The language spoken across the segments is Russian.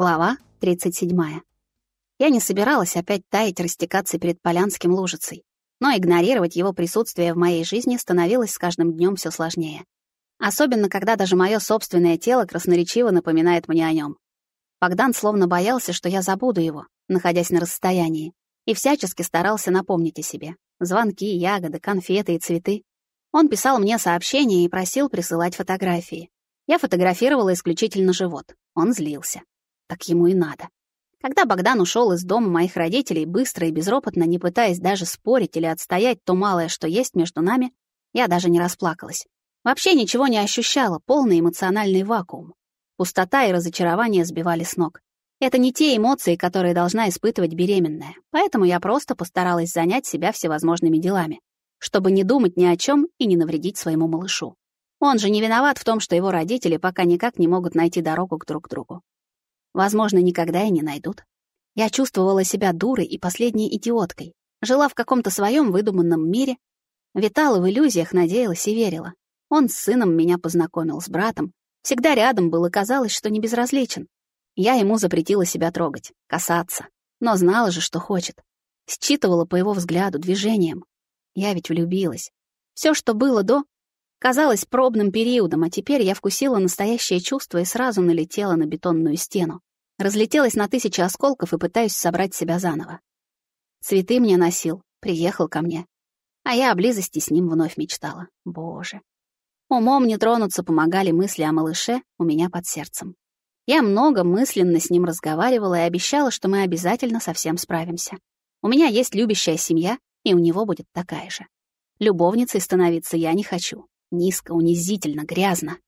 Глава 37. Я не собиралась опять таять, растекаться перед Полянским лужицей, но игнорировать его присутствие в моей жизни становилось с каждым днем все сложнее. Особенно, когда даже мое собственное тело красноречиво напоминает мне о нем. Богдан словно боялся, что я забуду его, находясь на расстоянии, и всячески старался напомнить о себе. Звонки, ягоды, конфеты и цветы. Он писал мне сообщения и просил присылать фотографии. Я фотографировала исключительно живот. Он злился. Так ему и надо. Когда Богдан ушел из дома моих родителей, быстро и безропотно, не пытаясь даже спорить или отстоять то малое, что есть между нами, я даже не расплакалась. Вообще ничего не ощущала, полный эмоциональный вакуум. Пустота и разочарование сбивали с ног. Это не те эмоции, которые должна испытывать беременная, поэтому я просто постаралась занять себя всевозможными делами, чтобы не думать ни о чем и не навредить своему малышу. Он же не виноват в том, что его родители пока никак не могут найти дорогу к друг другу. Возможно, никогда и не найдут. Я чувствовала себя дурой и последней идиоткой. Жила в каком-то своем выдуманном мире, витала в иллюзиях, надеялась и верила. Он с сыном меня познакомил, с братом. Всегда рядом был и казалось, что не безразличен. Я ему запретила себя трогать, касаться. Но знала же, что хочет. Считывала по его взгляду, движениям. Я ведь влюбилась. Все, что было до, казалось пробным периодом, а теперь я вкусила настоящее чувство и сразу налетела на бетонную стену. Разлетелась на тысячи осколков и пытаюсь собрать себя заново. Цветы мне носил, приехал ко мне. А я о близости с ним вновь мечтала. Боже. Умом не тронуться помогали мысли о малыше у меня под сердцем. Я много мысленно с ним разговаривала и обещала, что мы обязательно со всем справимся. У меня есть любящая семья, и у него будет такая же. Любовницей становиться я не хочу. Низко, унизительно, грязно.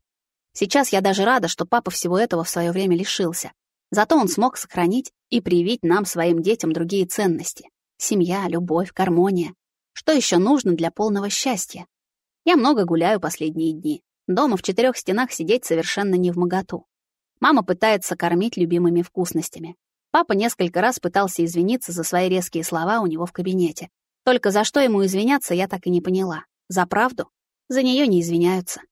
Сейчас я даже рада, что папа всего этого в свое время лишился. Зато он смог сохранить и привить нам, своим детям, другие ценности. Семья, любовь, гармония. Что еще нужно для полного счастья? Я много гуляю последние дни. Дома в четырех стенах сидеть совершенно не в моготу. Мама пытается кормить любимыми вкусностями. Папа несколько раз пытался извиниться за свои резкие слова у него в кабинете. Только за что ему извиняться, я так и не поняла. За правду? За нее не извиняются.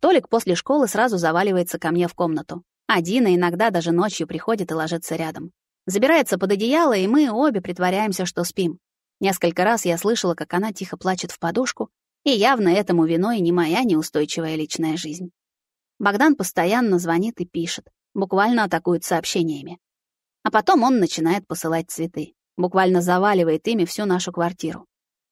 Толик после школы сразу заваливается ко мне в комнату. Один, и иногда даже ночью приходит и ложится рядом. Забирается под одеяло, и мы обе притворяемся, что спим. Несколько раз я слышала, как она тихо плачет в подушку, и явно этому виной не моя неустойчивая личная жизнь. Богдан постоянно звонит и пишет, буквально атакует сообщениями. А потом он начинает посылать цветы, буквально заваливает ими всю нашу квартиру.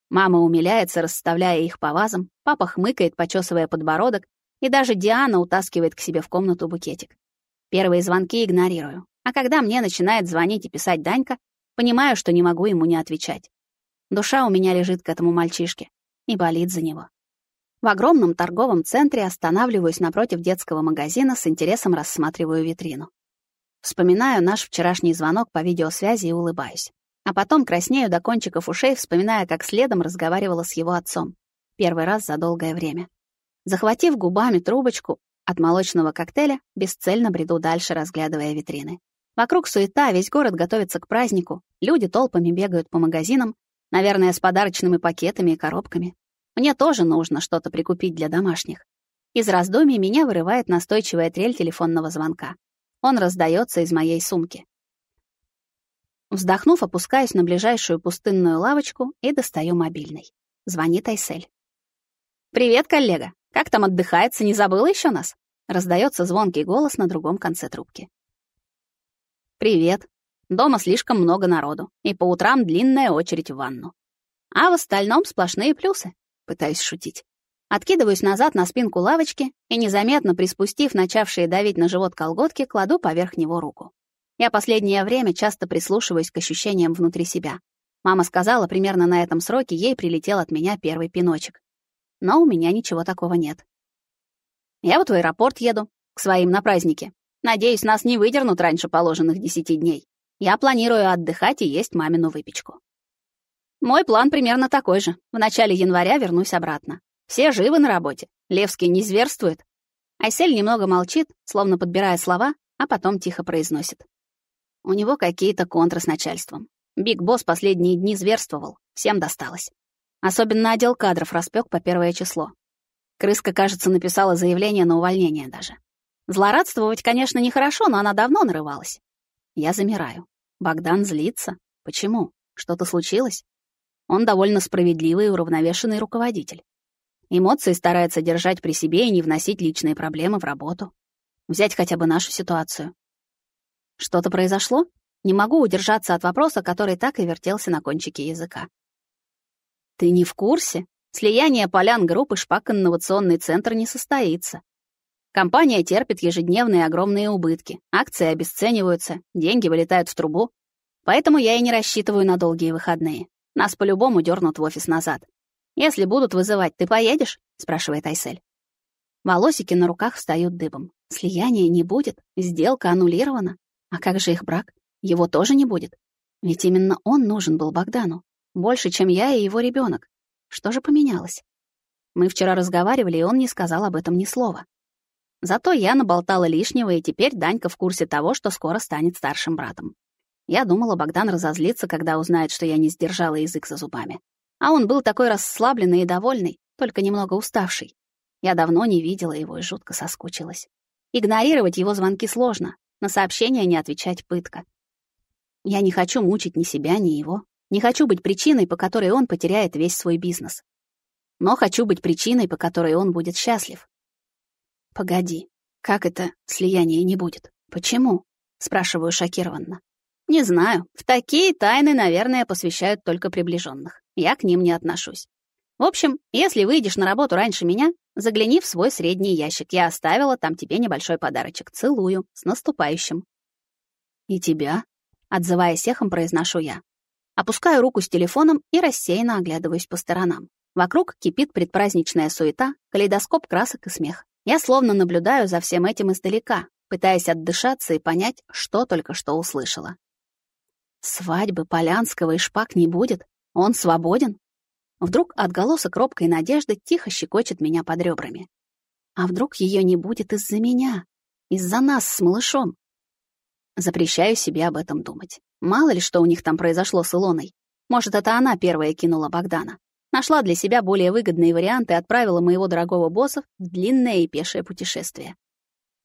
Мама умиляется, расставляя их по вазам, папа хмыкает, почесывая подбородок, и даже Диана утаскивает к себе в комнату букетик. Первые звонки игнорирую, а когда мне начинает звонить и писать Данька, понимаю, что не могу ему не отвечать. Душа у меня лежит к этому мальчишке и болит за него. В огромном торговом центре останавливаюсь напротив детского магазина, с интересом рассматриваю витрину. Вспоминаю наш вчерашний звонок по видеосвязи и улыбаюсь. А потом краснею до кончиков ушей, вспоминая, как следом разговаривала с его отцом. Первый раз за долгое время. Захватив губами трубочку от молочного коктейля, бесцельно бреду дальше, разглядывая витрины. Вокруг суета, весь город готовится к празднику, люди толпами бегают по магазинам, наверное, с подарочными пакетами и коробками. Мне тоже нужно что-то прикупить для домашних. Из раздумий меня вырывает настойчивая трель телефонного звонка. Он раздается из моей сумки. Вздохнув, опускаюсь на ближайшую пустынную лавочку и достаю мобильный. Звонит Айсель. «Привет, коллега! Как там отдыхается, не забыла еще нас?» Раздается звонкий голос на другом конце трубки. «Привет. Дома слишком много народу, и по утрам длинная очередь в ванну. А в остальном сплошные плюсы», — пытаюсь шутить. Откидываюсь назад на спинку лавочки и, незаметно приспустив начавшие давить на живот колготки, кладу поверх него руку. Я последнее время часто прислушиваюсь к ощущениям внутри себя. Мама сказала, примерно на этом сроке ей прилетел от меня первый пиночек. Но у меня ничего такого нет. Я вот в аэропорт еду, к своим на празднике. Надеюсь, нас не выдернут раньше положенных десяти дней. Я планирую отдыхать и есть мамину выпечку. Мой план примерно такой же. В начале января вернусь обратно. Все живы на работе. Левский не зверствует. Айсель немного молчит, словно подбирая слова, а потом тихо произносит. У него какие-то контры с начальством. Биг Босс последние дни зверствовал, всем досталось. Особенно отдел кадров распек по первое число. Крыска, кажется, написала заявление на увольнение даже. Злорадствовать, конечно, нехорошо, но она давно нарывалась. Я замираю. Богдан злится. Почему? Что-то случилось? Он довольно справедливый и уравновешенный руководитель. Эмоции старается держать при себе и не вносить личные проблемы в работу. Взять хотя бы нашу ситуацию. Что-то произошло? Не могу удержаться от вопроса, который так и вертелся на кончике языка. Ты не в курсе? Слияние полян группы «Шпак инновационный центр» не состоится. Компания терпит ежедневные огромные убытки, акции обесцениваются, деньги вылетают в трубу. Поэтому я и не рассчитываю на долгие выходные. Нас по-любому дернут в офис назад. Если будут вызывать, ты поедешь? спрашивает Айсель. Волосики на руках встают дыбом. Слияния не будет, сделка аннулирована. А как же их брак? Его тоже не будет. Ведь именно он нужен был Богдану. Больше, чем я и его ребенок. Что же поменялось? Мы вчера разговаривали, и он не сказал об этом ни слова. Зато я наболтала лишнего, и теперь Данька в курсе того, что скоро станет старшим братом. Я думала, Богдан разозлится, когда узнает, что я не сдержала язык за зубами. А он был такой расслабленный и довольный, только немного уставший. Я давно не видела его и жутко соскучилась. Игнорировать его звонки сложно, на сообщения не отвечать пытка. Я не хочу мучить ни себя, ни его. Не хочу быть причиной, по которой он потеряет весь свой бизнес. Но хочу быть причиной, по которой он будет счастлив. Погоди, как это слияние не будет? Почему? Спрашиваю шокированно. Не знаю. В такие тайны, наверное, посвящают только приближенных. Я к ним не отношусь. В общем, если выйдешь на работу раньше меня, загляни в свой средний ящик. Я оставила там тебе небольшой подарочек. Целую. С наступающим. И тебя? Отзываясь эхом, произношу я. Опускаю руку с телефоном и рассеянно оглядываюсь по сторонам. Вокруг кипит предпраздничная суета, калейдоскоп красок и смех. Я словно наблюдаю за всем этим издалека, пытаясь отдышаться и понять, что только что услышала. Свадьбы Полянского и Шпак не будет? Он свободен? Вдруг отголосок робкой надежды тихо щекочет меня под ребрами. А вдруг ее не будет из-за меня? Из-за нас с малышом? Запрещаю себе об этом думать. Мало ли, что у них там произошло с Илоной. Может, это она первая кинула Богдана. Нашла для себя более выгодные варианты и отправила моего дорогого босса в длинное и пешее путешествие.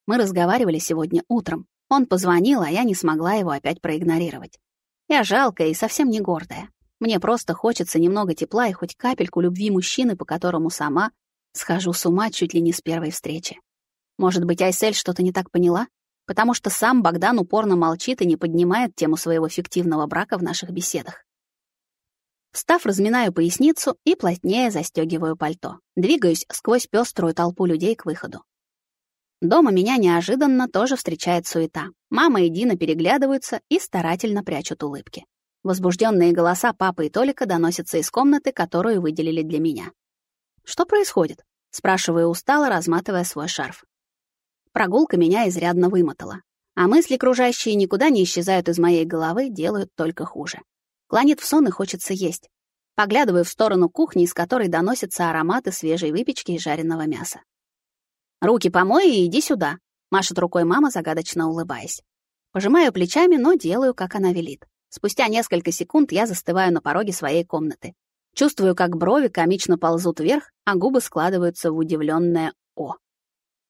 Мы разговаривали сегодня утром. Он позвонил, а я не смогла его опять проигнорировать. Я жалкая и совсем не гордая. Мне просто хочется немного тепла и хоть капельку любви мужчины, по которому сама схожу с ума чуть ли не с первой встречи. Может быть, Айсель что-то не так поняла? Потому что сам Богдан упорно молчит и не поднимает тему своего фиктивного брака в наших беседах. Встав, разминаю поясницу и плотнее застегиваю пальто. Двигаюсь сквозь пеструю толпу людей к выходу. Дома меня неожиданно тоже встречает суета. Мама и Дина переглядываются и старательно прячут улыбки. Возбужденные голоса папы и Толика доносятся из комнаты, которую выделили для меня. «Что происходит?» — спрашиваю устало, разматывая свой шарф. Прогулка меня изрядно вымотала, а мысли, кружащие никуда не исчезают из моей головы, делают только хуже. Клонит в сон и хочется есть. Поглядываю в сторону кухни, из которой доносятся ароматы свежей выпечки и жареного мяса. «Руки помой и иди сюда», — машет рукой мама, загадочно улыбаясь. Пожимаю плечами, но делаю, как она велит. Спустя несколько секунд я застываю на пороге своей комнаты. Чувствую, как брови комично ползут вверх, а губы складываются в удивленное «О».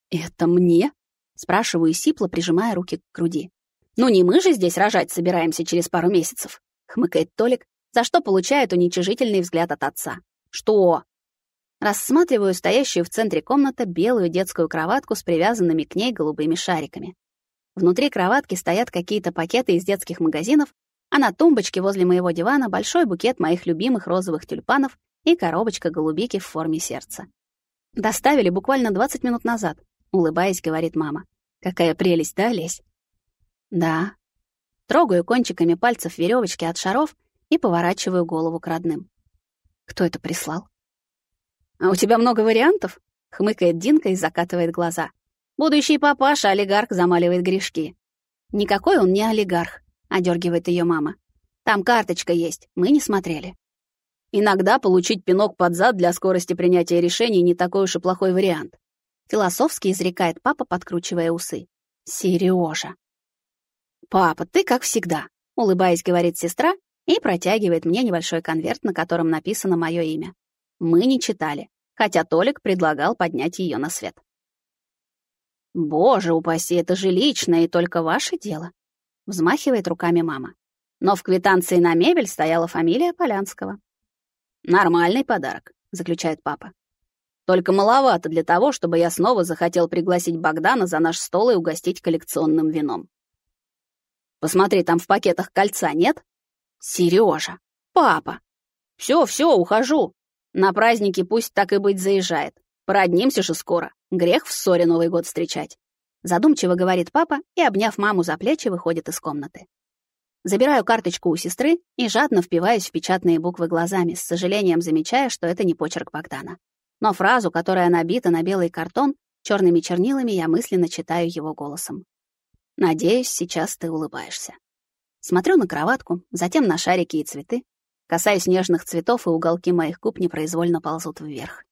«Это мне?» — спрашиваю сипло, прижимая руки к груди. «Ну не мы же здесь рожать собираемся через пару месяцев» хмыкает Толик, за что получает уничижительный взгляд от отца. Что? Рассматриваю стоящую в центре комнаты белую детскую кроватку с привязанными к ней голубыми шариками. Внутри кроватки стоят какие-то пакеты из детских магазинов, а на тумбочке возле моего дивана большой букет моих любимых розовых тюльпанов и коробочка голубики в форме сердца. Доставили буквально 20 минут назад, улыбаясь, говорит мама. Какая прелесть, да, Лесь? Да, Трогаю кончиками пальцев веревочки от шаров и поворачиваю голову к родным. Кто это прислал? «А у тебя много вариантов?» — хмыкает Динка и закатывает глаза. «Будущий папаша, олигарх, замаливает грешки». «Никакой он не олигарх», — одергивает ее мама. «Там карточка есть, мы не смотрели». «Иногда получить пинок под зад для скорости принятия решений не такой уж и плохой вариант», — философски изрекает папа, подкручивая усы. «Сережа, «Папа, ты как всегда», — улыбаясь, говорит сестра и протягивает мне небольшой конверт, на котором написано мое имя. Мы не читали, хотя Толик предлагал поднять ее на свет. Боже упаси, это же личное и только ваше дело. Взмахивает руками мама. Но в квитанции на мебель стояла фамилия Полянского. Нормальный подарок, заключает папа. Только маловато для того, чтобы я снова захотел пригласить Богдана за наш стол и угостить коллекционным вином. Посмотри, там в пакетах кольца нет? Сережа, папа. Все, все, ухожу. На праздники пусть так и быть заезжает. Породнимся же скоро. Грех в ссоре Новый год встречать. Задумчиво говорит папа и, обняв маму за плечи, выходит из комнаты. Забираю карточку у сестры и жадно впиваюсь в печатные буквы глазами, с сожалением замечая, что это не почерк Богдана. Но фразу, которая набита на белый картон, черными чернилами я мысленно читаю его голосом. Надеюсь, сейчас ты улыбаешься. Смотрю на кроватку, затем на шарики и цветы. Касаюсь нежных цветов, и уголки моих губ непроизвольно ползут вверх.